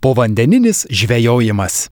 Povandeninis žvejojimas.